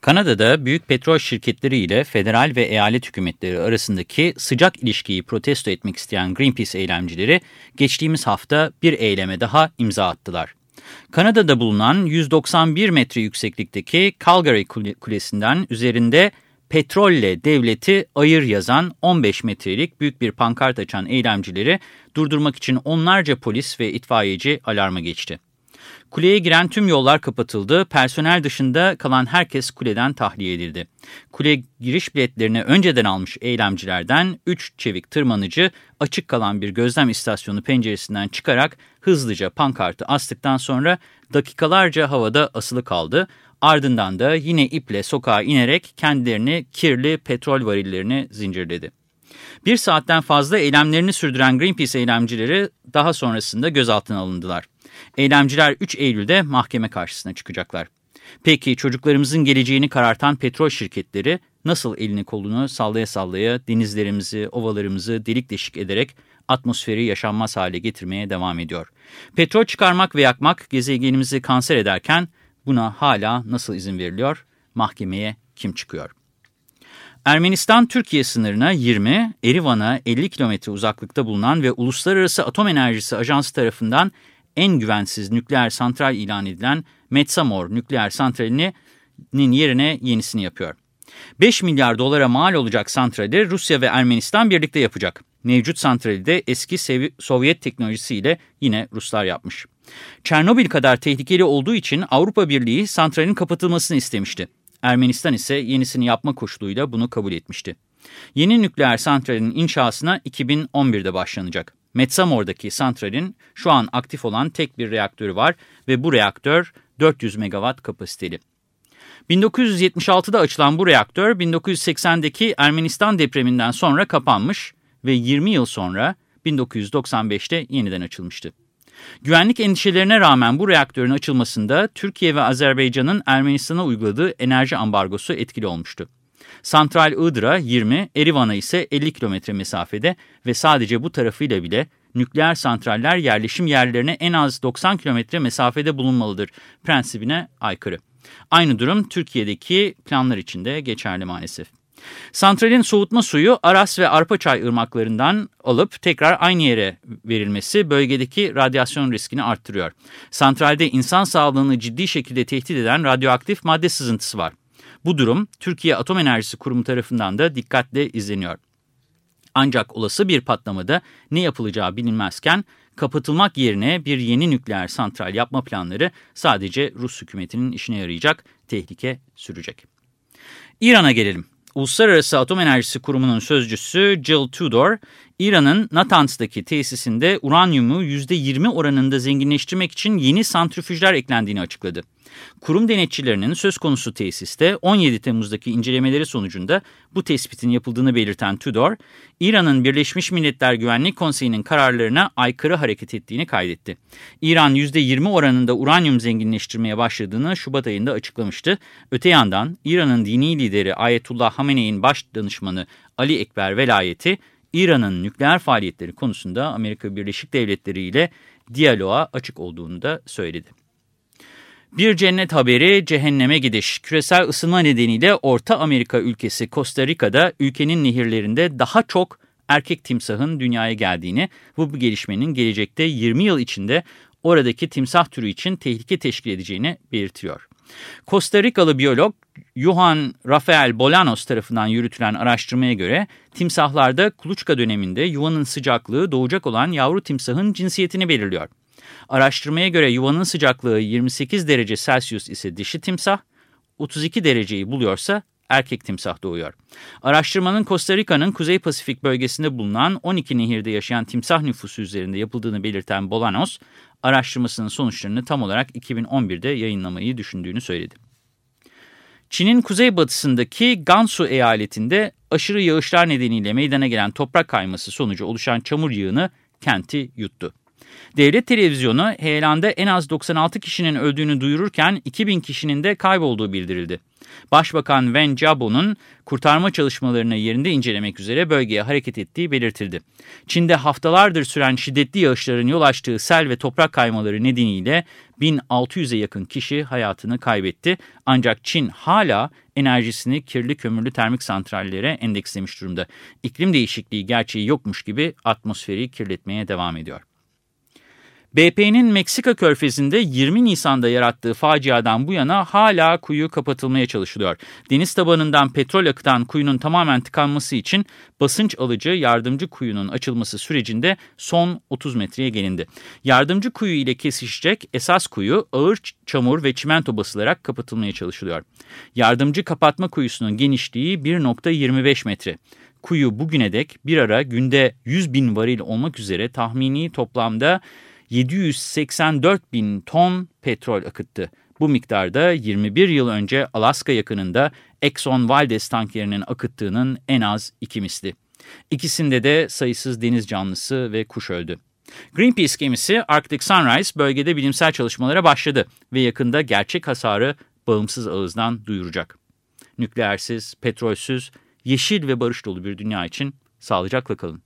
Kanada'da büyük petrol şirketleri ile federal ve eyalet hükümetleri arasındaki sıcak ilişkiyi protesto etmek isteyen Greenpeace eylemcileri geçtiğimiz hafta bir eyleme daha imza attılar. Kanada'da bulunan 191 metre yükseklikteki Calgary Kulesi'nden üzerinde petrolle devleti ayır yazan 15 metrelik büyük bir pankart açan eylemcileri durdurmak için onlarca polis ve itfaiyeci alarma geçti. Kuleye giren tüm yollar kapatıldı, personel dışında kalan herkes kuleden tahliye edildi. Kule giriş biletlerini önceden almış eylemcilerden 3 çevik tırmanıcı açık kalan bir gözlem istasyonu penceresinden çıkarak hızlıca pankartı astıktan sonra dakikalarca havada asılı kaldı. Ardından da yine iple sokağa inerek kendilerini kirli petrol varillerini zincirledi. Bir saatten fazla eylemlerini sürdüren Greenpeace eylemcileri daha sonrasında gözaltına alındılar. Eylemciler 3 Eylül'de mahkeme karşısına çıkacaklar. Peki çocuklarımızın geleceğini karartan petrol şirketleri nasıl elini kolunu sallaya sallaya denizlerimizi, ovalarımızı delik deşik ederek atmosferi yaşanmaz hale getirmeye devam ediyor? Petrol çıkarmak ve yakmak gezegenimizi kanser ederken buna hala nasıl izin veriliyor? Mahkemeye kim çıkıyor? Ermenistan Türkiye sınırına 20, Erivan'a 50 kilometre uzaklıkta bulunan ve Uluslararası Atom Enerjisi Ajansı tarafından en güvensiz nükleer santral ilan edilen Metsamor nükleer santralinin yerine yenisini yapıyor. 5 milyar dolara mal olacak santrali Rusya ve Ermenistan birlikte yapacak. Mevcut santrali de eski Sovyet teknolojisiyle yine Ruslar yapmış. Çernobil kadar tehlikeli olduğu için Avrupa Birliği santralin kapatılmasını istemişti. Ermenistan ise yenisini yapma koşuluyla bunu kabul etmişti. Yeni nükleer santralin inşasına 2011'de başlanacak. Metsamor'daki santralin şu an aktif olan tek bir reaktörü var ve bu reaktör 400 megawatt kapasiteli. 1976'da açılan bu reaktör 1980'deki Ermenistan depreminden sonra kapanmış ve 20 yıl sonra 1995'te yeniden açılmıştı. Güvenlik endişelerine rağmen bu reaktörün açılmasında Türkiye ve Azerbaycan'ın Ermenistan'a uyguladığı enerji ambargosu etkili olmuştu. Santral Iğdır'a 20, Erivan'a ise 50 kilometre mesafede ve sadece bu tarafıyla bile nükleer santraller yerleşim yerlerine en az 90 kilometre mesafede bulunmalıdır prensibine aykırı. Aynı durum Türkiye'deki planlar için de geçerli maalesef. Santralin soğutma suyu Aras ve Arpaçay ırmaklarından alıp tekrar aynı yere verilmesi bölgedeki radyasyon riskini arttırıyor. Santralde insan sağlığını ciddi şekilde tehdit eden radyoaktif madde sızıntısı var. Bu durum Türkiye Atom Enerjisi Kurumu tarafından da dikkatle izleniyor. Ancak olası bir patlamada ne yapılacağı bilinmezken kapatılmak yerine bir yeni nükleer santral yapma planları sadece Rus hükümetinin işine yarayacak, tehlike sürecek. İran'a gelelim. Uluslararası Atom Enerjisi Kurumu'nun sözcüsü Jill Tudor, İran'ın Natanz'daki tesisinde uranyumu %20 oranında zenginleştirmek için yeni santrifüjler eklendiğini açıkladı. Kurum denetçilerinin söz konusu tesiste 17 Temmuz'daki incelemeleri sonucunda bu tespitin yapıldığını belirten Tudor, İran'ın Birleşmiş Milletler Güvenlik Konseyi'nin kararlarına aykırı hareket ettiğini kaydetti. İran %20 oranında uranyum zenginleştirmeye başladığını Şubat ayında açıklamıştı. Öte yandan İran'ın dini lideri Ayetullah Hamene'in baş danışmanı Ali Ekber Velayeti, İran'ın nükleer faaliyetleri konusunda Amerika Birleşik Devletleri ile diyaloğa açık olduğunu da söyledi. Bir cennet haberi cehenneme gidiş. Küresel ısınma nedeniyle Orta Amerika ülkesi Costa Rica'da ülkenin nehirlerinde daha çok erkek timsahın dünyaya geldiğini, bu, gelişmenin gelecekte 20 yıl içinde oradaki timsah türü için tehlike teşkil edeceğini belirtiyor. Costa Rikalı biyolog Johan Rafael Bolanos tarafından yürütülen araştırmaya göre timsahlarda kuluçka döneminde yuvanın sıcaklığı doğacak olan yavru timsahın cinsiyetini belirliyor. Araştırmaya göre yuvanın sıcaklığı 28 derece Celsius ise dişi timsah, 32 dereceyi buluyorsa erkek timsah doğuyor. Araştırmanın Costa Rica'nın Kuzey Pasifik bölgesinde bulunan 12 nehirde yaşayan timsah nüfusu üzerinde yapıldığını belirten Bolanos, araştırmasının sonuçlarını tam olarak 2011'de yayınlamayı düşündüğünü söyledi. Çin'in kuzeybatısındaki Gansu eyaletinde aşırı yağışlar nedeniyle meydana gelen toprak kayması sonucu oluşan çamur yığını kenti yuttu. Devlet televizyonu heyelanda en az 96 kişinin öldüğünü duyururken 2000 kişinin de kaybolduğu bildirildi. Başbakan Wen Jiabo'nun kurtarma çalışmalarını yerinde incelemek üzere bölgeye hareket ettiği belirtildi. Çin'de haftalardır süren şiddetli yağışların yol açtığı sel ve toprak kaymaları nedeniyle 1600'e yakın kişi hayatını kaybetti. Ancak Çin hala enerjisini kirli kömürlü termik santrallere endekslemiş durumda. İklim değişikliği gerçeği yokmuş gibi atmosferi kirletmeye devam ediyor. BP'nin Meksika körfezinde 20 Nisan'da yarattığı faciadan bu yana hala kuyu kapatılmaya çalışılıyor. Deniz tabanından petrol akıtan kuyunun tamamen tıkanması için basınç alıcı yardımcı kuyunun açılması sürecinde son 30 metreye gelindi. Yardımcı kuyu ile kesişecek esas kuyu ağır çamur ve çimento basılarak kapatılmaya çalışılıyor. Yardımcı kapatma kuyusunun genişliği 1.25 metre. Kuyu bugüne dek bir ara günde 100 bin varil olmak üzere tahmini toplamda 784 bin ton petrol akıttı. Bu miktarda 21 yıl önce Alaska yakınında Exxon Valdez tanklerinin akıttığının en az iki misli. İkisinde de sayısız deniz canlısı ve kuş öldü. Greenpeace gemisi Arctic Sunrise bölgede bilimsel çalışmalara başladı ve yakında gerçek hasarı bağımsız ağızdan duyuracak. Nükleersiz, petrolsüz, yeşil ve barış dolu bir dünya için sağlıcakla kalın.